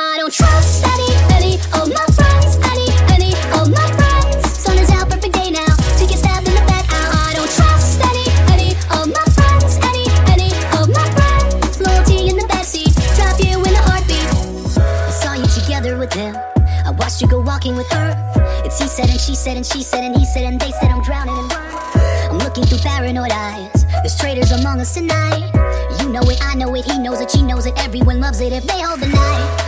I don't trust any, any of my friends, any, any of my friends. Sun is out, perfect day now. Get stabbed in the back, I don't trust any, any of my friends, any, any of my friends. Loyalty in the backseat, drop you in a heartbeat. I saw you together with him. I watched you go walking with her. It's he said and she said and she said and he said and they said I'm drowning in words. I'm looking through paranoid eyes. There's traitors among us tonight. You know it, I know it, he knows it, she knows it. Everyone loves it if they hold the night.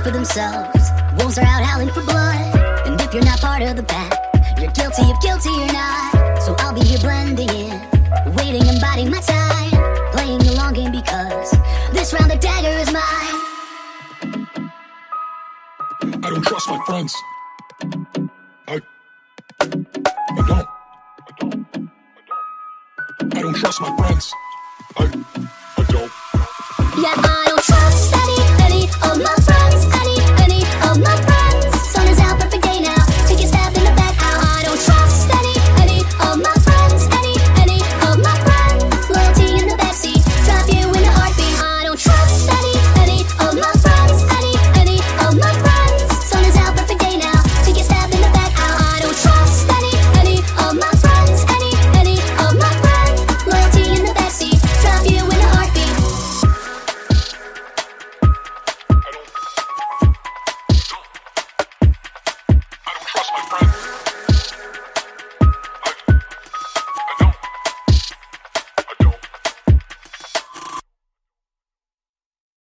out for themselves. Wolves are out howling for blood. And if you're not part of the pack, you're guilty if guilty or not. So I'll be here blending in, waiting and biding my time. Playing the long game because this round the dagger is mine. I don't trust my friends. I. I don't. I don't. I don't trust my friends. I. I don't. Yeah, I